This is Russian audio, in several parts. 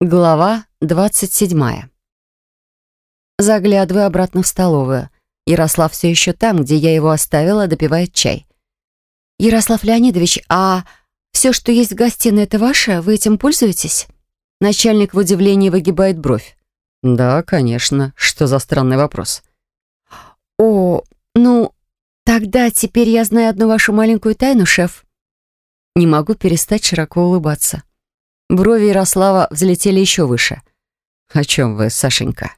Глава двадцать седьмая. Заглядываю обратно в столовую. Ярослав все еще там, где я его оставила, допивает чай. «Ярослав Леонидович, а все, что есть в гостиной, это ваше? Вы этим пользуетесь?» Начальник в удивлении выгибает бровь. «Да, конечно. Что за странный вопрос?» «О, ну, тогда теперь я знаю одну вашу маленькую тайну, шеф». Не могу перестать широко улыбаться. Брови Ярослава взлетели еще выше. «О чем вы, Сашенька?»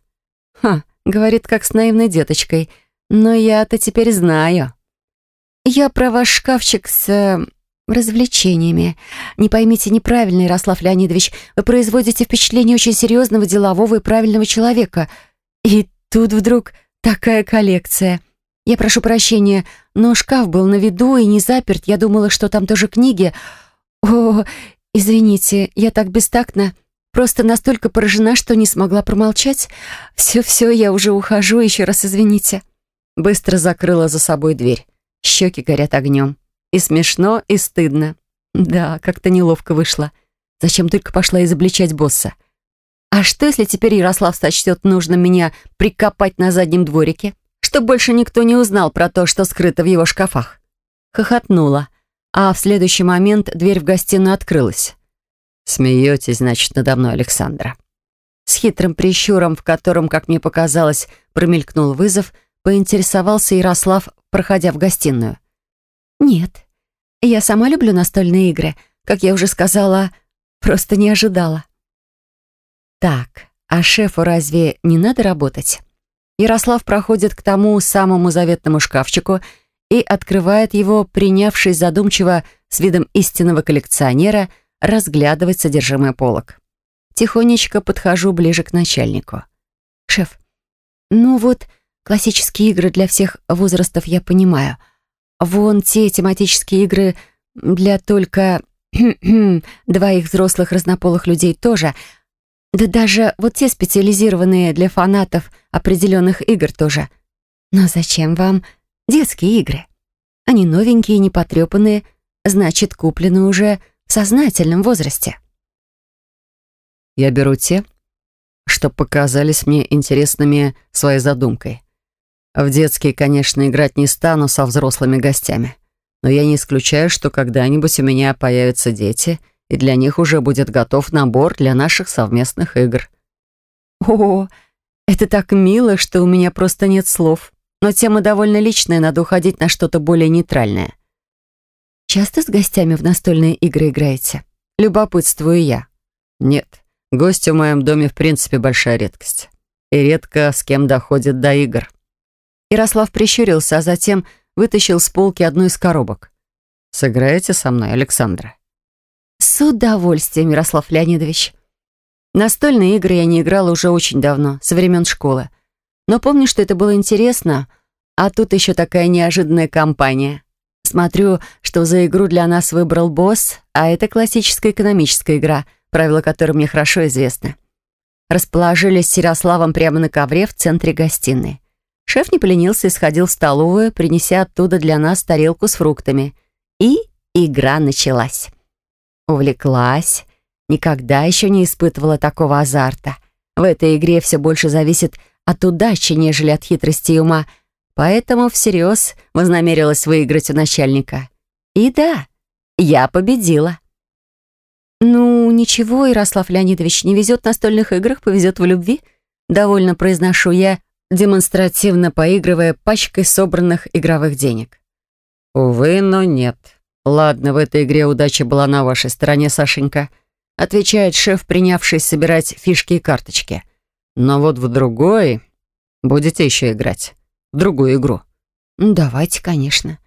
«Ха», — говорит, как с наивной деточкой. «Но я-то теперь знаю». «Я про ваш шкафчик с... Э, развлечениями. Не поймите неправильно, Ярослав Леонидович, вы производите впечатление очень серьезного, делового и правильного человека. И тут вдруг такая коллекция. Я прошу прощения, но шкаф был на виду и не заперт. Я думала, что там тоже книги. О, «Извините, я так бестактна. Просто настолько поражена, что не смогла промолчать. Все-все, я уже ухожу, еще раз извините». Быстро закрыла за собой дверь. Щеки горят огнем. И смешно, и стыдно. Да, как-то неловко вышло. Зачем только пошла изобличать босса? А что, если теперь Ярослав сочтет нужно меня прикопать на заднем дворике, чтобы больше никто не узнал про то, что скрыто в его шкафах? Хохотнула а в следующий момент дверь в гостиную открылась. «Смеетесь, значит, надо мной, Александра». С хитрым прищуром, в котором, как мне показалось, промелькнул вызов, поинтересовался Ярослав, проходя в гостиную. «Нет, я сама люблю настольные игры. Как я уже сказала, просто не ожидала». «Так, а шефу разве не надо работать?» Ярослав проходит к тому самому заветному шкафчику и открывает его, принявшись задумчиво с видом истинного коллекционера разглядывать содержимое полок. Тихонечко подхожу ближе к начальнику. «Шеф, ну вот, классические игры для всех возрастов я понимаю. Вон те тематические игры для только двоих взрослых разнополых людей тоже. Да даже вот те специализированные для фанатов определенных игр тоже. Но зачем вам Детские игры. Они новенькие, не потрепанные, значит, куплены уже в сознательном возрасте. Я беру те, что показались мне интересными своей задумкой. В детские, конечно, играть не стану со взрослыми гостями, но я не исключаю, что когда-нибудь у меня появятся дети, и для них уже будет готов набор для наших совместных игр. О, это так мило, что у меня просто нет слов. Но тема довольно личная, надо уходить на что-то более нейтральное. Часто с гостями в настольные игры играете? Любопытствую я. Нет, гости в моем доме в принципе большая редкость. И редко с кем доходит до игр. Ярослав прищурился, а затем вытащил с полки одну из коробок. «Сыграете со мной, Александра?» «С удовольствием, Ярослав Леонидович». Настольные игры я не играла уже очень давно, со времен школы. Но помню, что это было интересно, а тут еще такая неожиданная компания. Смотрю, что за игру для нас выбрал босс, а это классическая экономическая игра, правила которой мне хорошо известны. Расположились с Ярославом прямо на ковре в центре гостиной. Шеф не поленился и сходил в столовую, принеся оттуда для нас тарелку с фруктами. И игра началась. Увлеклась. Никогда еще не испытывала такого азарта. В этой игре все больше зависит от удачи, нежели от хитрости и ума, поэтому всерьез вознамерилась выиграть у начальника. И да, я победила. «Ну, ничего, Ярослав Леонидович, не везет в настольных играх, повезет в любви», довольно произношу я, демонстративно поигрывая пачкой собранных игровых денег. «Увы, но нет. Ладно, в этой игре удача была на вашей стороне, Сашенька», отвечает шеф, принявшись собирать фишки и карточки. Но вот в другой... Будете еще играть? В другую игру? Давайте, конечно.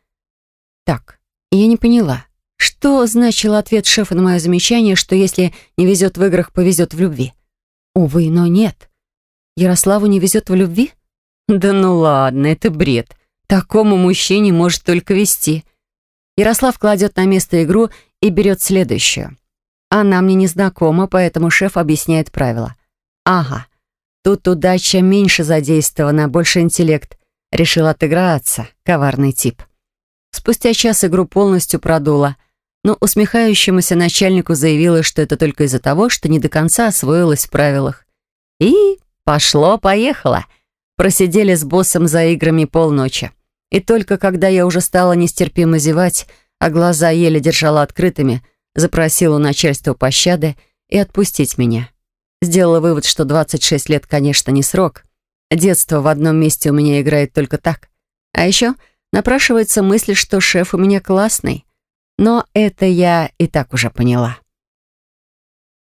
Так, я не поняла. Что значил ответ шефа на мое замечание, что если не везет в играх, повезет в любви? Увы, но нет. Ярославу не везет в любви? Да ну ладно, это бред. Такому мужчине может только вести. Ярослав кладет на место игру и берет следующую. Она мне не знакома, поэтому шеф объясняет правила. Ага, Тут удача меньше задействована, больше интеллект. Решил отыграться, коварный тип. Спустя час игру полностью продуло. но усмехающемуся начальнику заявила, что это только из-за того, что не до конца освоилась в правилах. И пошло-поехало. Просидели с боссом за играми полночи. И только когда я уже стала нестерпимо зевать, а глаза еле держала открытыми, запросила у начальства пощады и отпустить меня. Сделала вывод, что 26 лет, конечно, не срок. Детство в одном месте у меня играет только так. А еще напрашивается мысль, что шеф у меня классный. Но это я и так уже поняла.